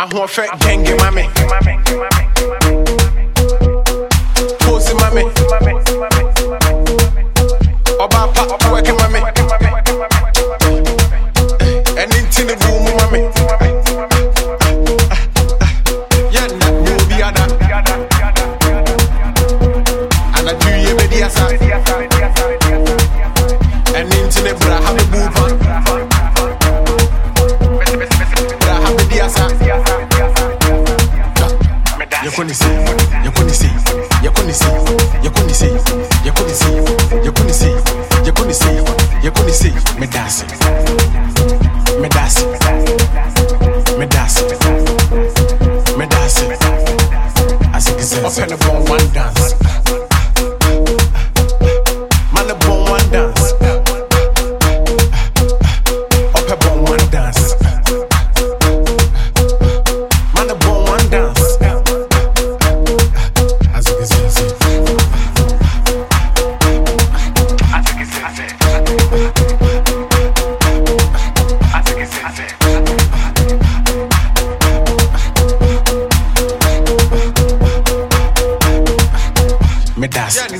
ahoɔfɛ genge mame pose mame ɔbaapa wɛke mame ɛne nti ne buu mu mame yɛnna meobiada anadwo yie bɛdi asa ɛne nti ne bra ha bɛbuu pa bra ha bɛdi asa you couldn't say.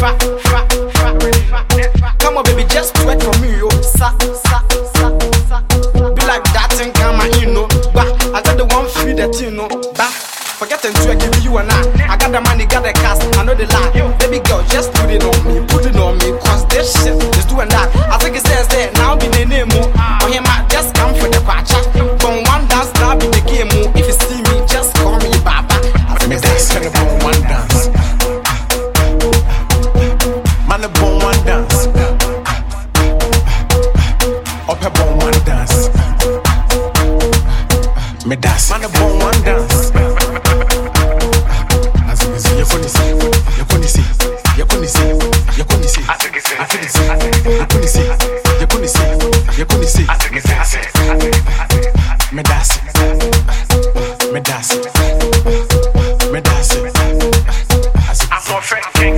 fat, fat, fat, fat, fat. me dance. Man, born one dance. Azugisi, yakonisi, yakonisi, yakonisi, yakonisi, azugisi, yakonisi, yakonisi, yakonisi, azugisi, me dance, me dance, me dance. I'm so fresh.